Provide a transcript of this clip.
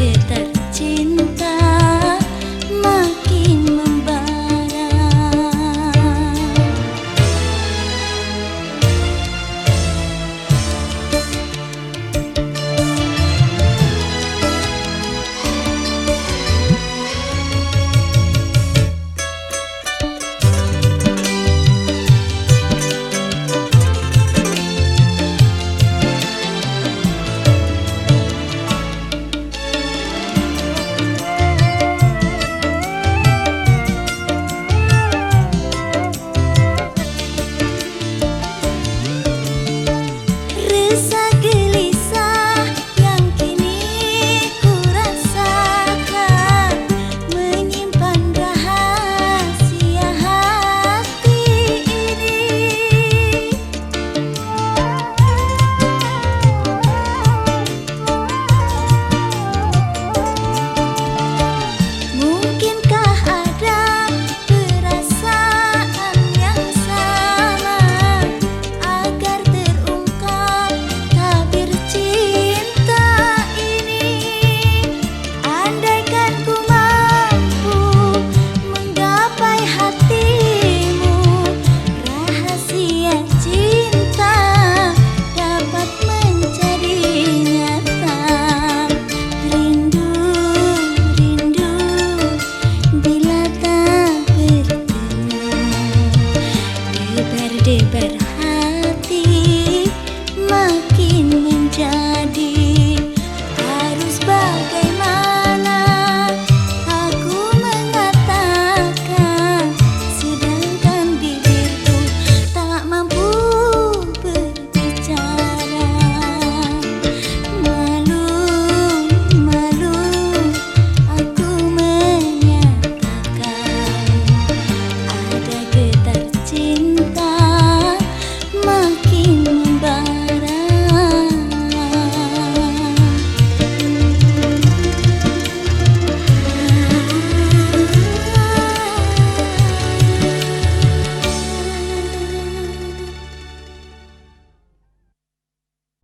cinta is